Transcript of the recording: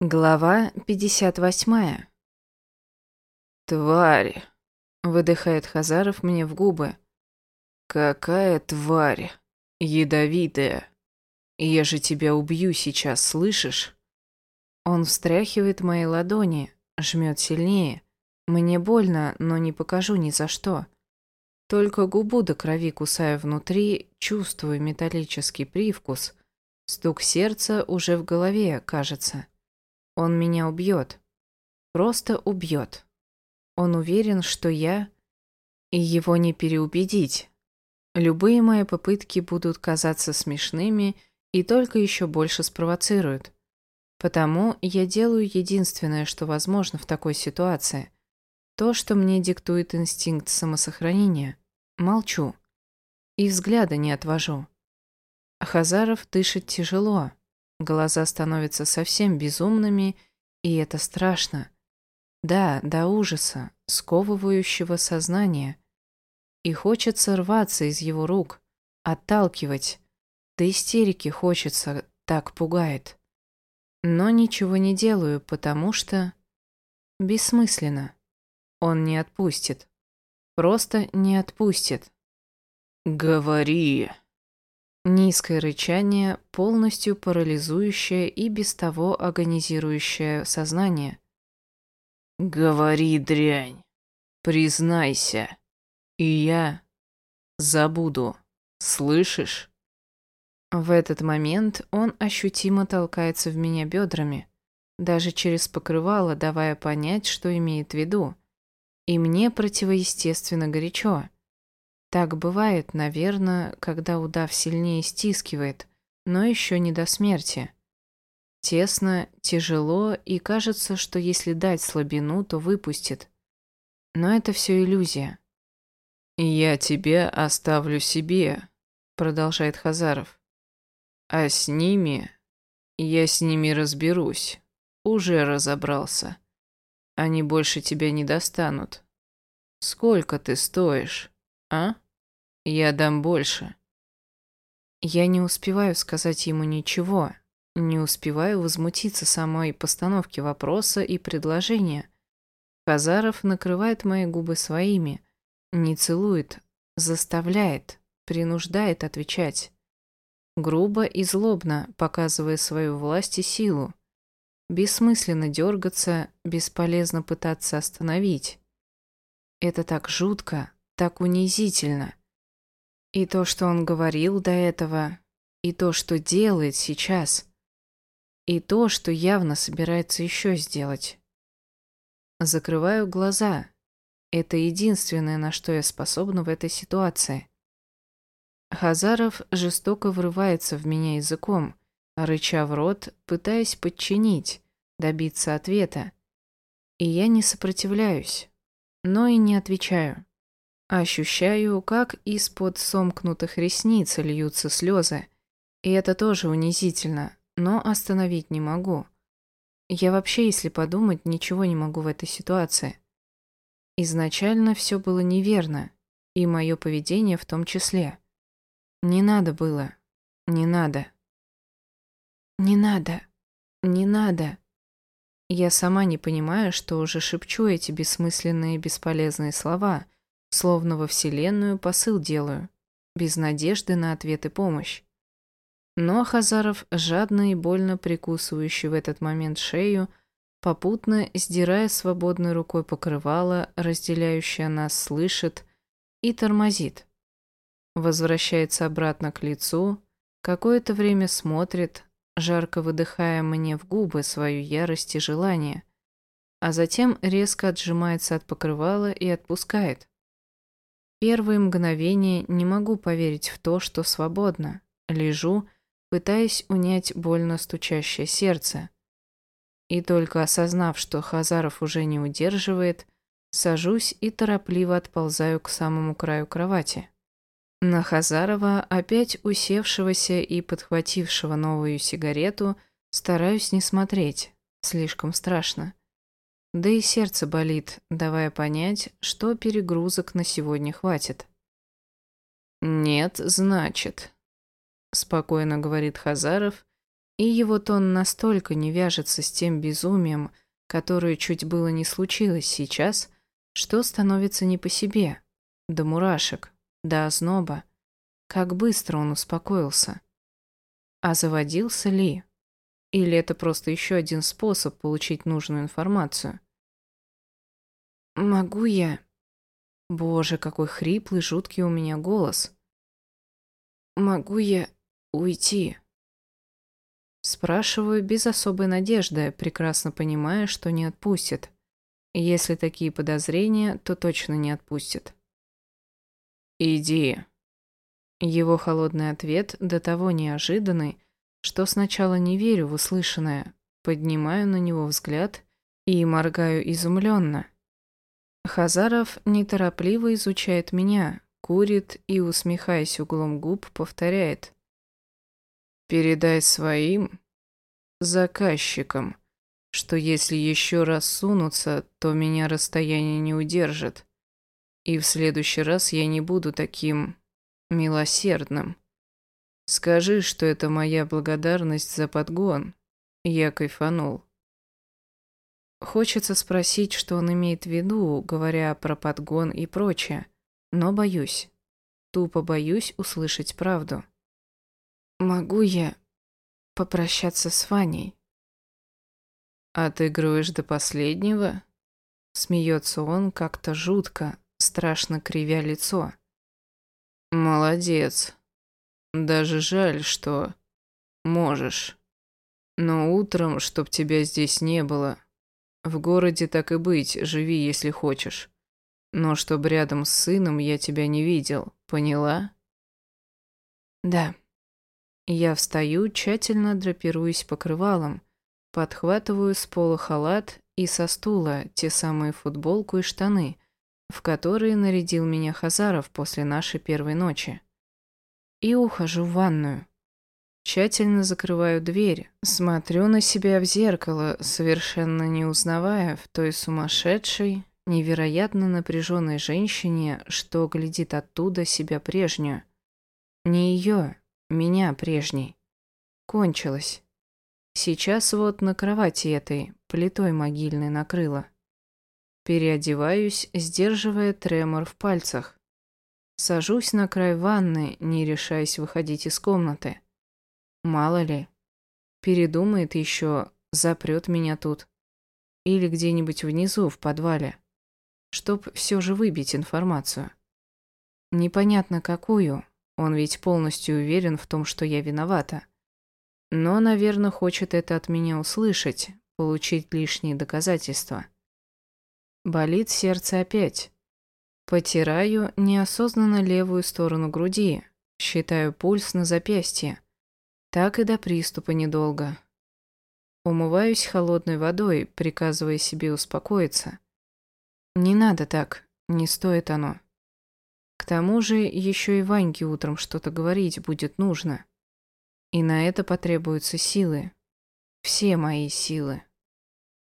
Глава 58. «Тварь!» — выдыхает Хазаров мне в губы. «Какая тварь! Ядовитая! Я же тебя убью сейчас, слышишь?» Он встряхивает мои ладони, жмет сильнее. Мне больно, но не покажу ни за что. Только губу до крови кусаю внутри, чувствую металлический привкус. Стук сердца уже в голове, кажется. Он меня убьет. Просто убьет. Он уверен, что я... И его не переубедить. Любые мои попытки будут казаться смешными и только еще больше спровоцируют. Потому я делаю единственное, что возможно в такой ситуации. То, что мне диктует инстинкт самосохранения. Молчу. И взгляда не отвожу. Хазаров дышит тяжело. Глаза становятся совсем безумными, и это страшно. Да, до ужаса, сковывающего сознание. И хочется рваться из его рук, отталкивать. До истерики хочется, так пугает. Но ничего не делаю, потому что... Бессмысленно. Он не отпустит. Просто не отпустит. «Говори!» Низкое рычание, полностью парализующее и без того агонизирующее сознание. «Говори, дрянь, признайся, и я забуду, слышишь?» В этот момент он ощутимо толкается в меня бедрами, даже через покрывало давая понять, что имеет в виду. И мне противоестественно горячо. Так бывает, наверное, когда удав сильнее стискивает, но еще не до смерти. Тесно, тяжело, и кажется, что если дать слабину, то выпустит. Но это все иллюзия. «Я тебя оставлю себе», — продолжает Хазаров. «А с ними... Я с ними разберусь. Уже разобрался. Они больше тебя не достанут. Сколько ты стоишь, а?» Я дам больше. Я не успеваю сказать ему ничего, не успеваю возмутиться самой постановке вопроса и предложения. Казаров накрывает мои губы своими, не целует, заставляет, принуждает отвечать. Грубо и злобно, показывая свою власть и силу. Бессмысленно дергаться, бесполезно пытаться остановить. Это так жутко, так унизительно. И то, что он говорил до этого, и то, что делает сейчас, и то, что явно собирается еще сделать. Закрываю глаза. Это единственное, на что я способна в этой ситуации. Хазаров жестоко врывается в меня языком, рыча в рот, пытаясь подчинить, добиться ответа. И я не сопротивляюсь, но и не отвечаю. Ощущаю, как из-под сомкнутых ресниц льются слезы. И это тоже унизительно, но остановить не могу. Я вообще, если подумать, ничего не могу в этой ситуации. Изначально все было неверно, и мое поведение в том числе. Не надо было. Не надо. Не надо. Не надо. Я сама не понимаю, что уже шепчу эти бессмысленные бесполезные слова, Словно во Вселенную посыл делаю, без надежды на ответ и помощь. Но Хазаров, жадно и больно прикусывающий в этот момент шею, попутно, сдирая свободной рукой покрывало, разделяющее нас, слышит и тормозит. Возвращается обратно к лицу, какое-то время смотрит, жарко выдыхая мне в губы свою ярость и желание, а затем резко отжимается от покрывала и отпускает. Первые мгновения не могу поверить в то, что свободно. Лежу, пытаясь унять больно стучащее сердце. И только осознав, что Хазаров уже не удерживает, сажусь и торопливо отползаю к самому краю кровати. На Хазарова, опять усевшегося и подхватившего новую сигарету, стараюсь не смотреть. Слишком страшно. Да и сердце болит, давая понять, что перегрузок на сегодня хватит. «Нет, значит», — спокойно говорит Хазаров И его тон настолько не вяжется с тем безумием, которое чуть было не случилось сейчас, что становится не по себе. До мурашек, до озноба. Как быстро он успокоился. А заводился ли? Или это просто еще один способ получить нужную информацию? «Могу я?» Боже, какой хриплый, жуткий у меня голос. «Могу я уйти?» Спрашиваю без особой надежды, прекрасно понимая, что не отпустит. Если такие подозрения, то точно не отпустит. «Иди». Его холодный ответ до того неожиданный, что сначала не верю в услышанное, поднимаю на него взгляд и моргаю изумленно. Хазаров неторопливо изучает меня, курит и, усмехаясь углом губ, повторяет. Передай своим заказчикам, что если еще раз сунутся, то меня расстояние не удержит. И в следующий раз я не буду таким милосердным. Скажи, что это моя благодарность за подгон. Я кайфанул. Хочется спросить, что он имеет в виду, говоря про подгон и прочее, но боюсь. Тупо боюсь услышать правду. Могу я попрощаться с Ваней? Отыгрываешь до последнего? Смеется он как-то жутко, страшно кривя лицо. Молодец. Даже жаль, что можешь. Но утром, чтоб тебя здесь не было. В городе так и быть, живи, если хочешь. Но чтоб рядом с сыном я тебя не видел, поняла? Да. Я встаю, тщательно драпируюсь покрывалом, подхватываю с пола халат и со стула те самые футболку и штаны, в которые нарядил меня Хазаров после нашей первой ночи. И ухожу в ванную. Тщательно закрываю дверь, смотрю на себя в зеркало, совершенно не узнавая в той сумасшедшей, невероятно напряженной женщине, что глядит оттуда себя прежнюю. Не ее, меня прежней. Кончилось. Сейчас вот на кровати этой, плитой могильной накрыла. Переодеваюсь, сдерживая тремор в пальцах. Сажусь на край ванны, не решаясь выходить из комнаты. Мало ли. Передумает еще, запрет меня тут. Или где-нибудь внизу, в подвале. Чтоб все же выбить информацию. Непонятно какую, он ведь полностью уверен в том, что я виновата. Но, наверное, хочет это от меня услышать, получить лишние доказательства. Болит сердце опять. Потираю неосознанно левую сторону груди, считаю пульс на запястье. Так и до приступа недолго. Умываюсь холодной водой, приказывая себе успокоиться. Не надо так, не стоит оно. К тому же еще и Ваньке утром что-то говорить будет нужно. И на это потребуются силы. Все мои силы.